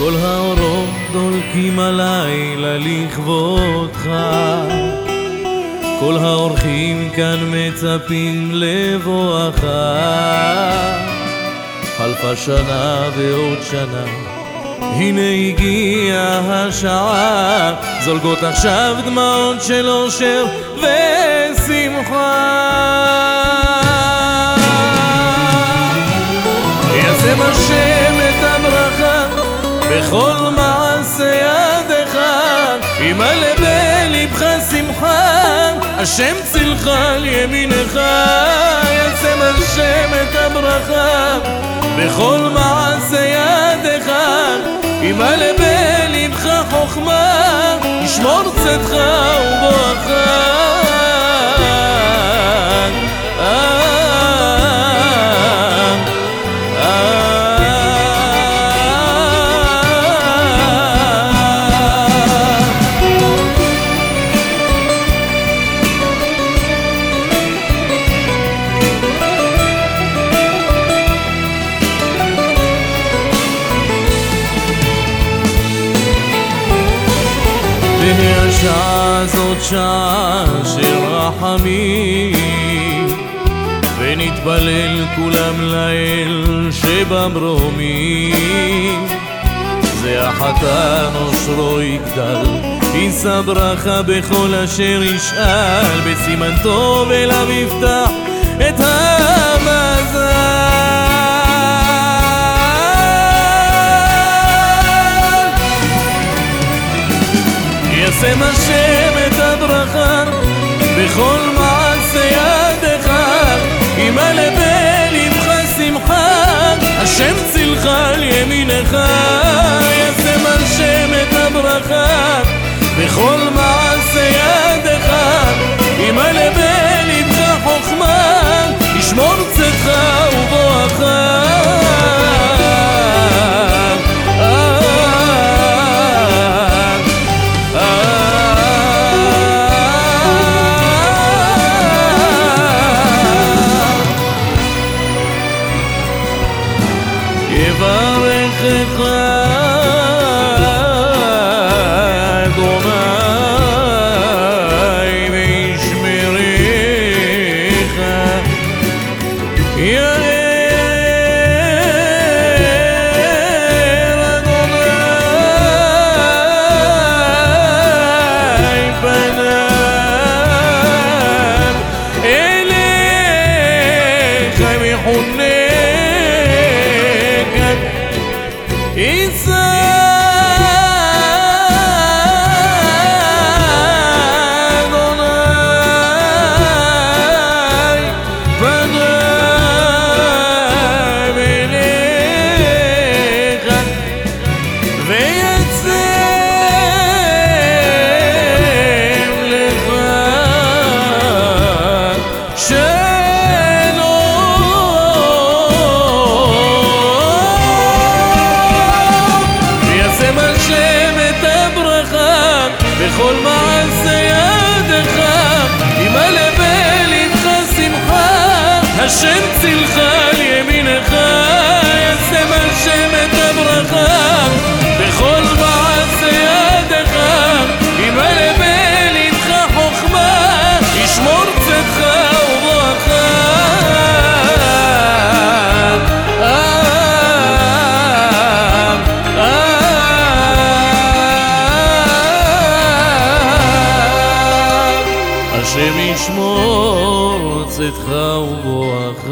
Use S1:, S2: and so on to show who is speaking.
S1: כל האורות דולקים הלילה לכבודך. כל האורחים כאן מצפים לבואך. חלפה שנה ועוד שנה הנה הגיעה השעה. זולגות עכשיו דמעות של אושר ושמחה. השם את הברכה בכל מעשה ידך ימלא בלבך שמחה. השם צילך על ימינך ישם השם את הברכה. בכל מעשה ידך ימלא בלבך חוכמה ישמור צאתך ובואך תהא השעה הזאת שעה של רחמים ונתפלל כולם לאל שבמרומים. זה החתן אושרו יגדל יישא ברכה בכל אשר ישאל בסימן טוב אליו יפתח את המזל ישם השם את הברכה בכל מעשה ידך ימלא בלבך שמחה. השם צילך על ימינך ישם השם את הברכה בכל מעשה יישא אדוני השם ישמור צאתך ובואך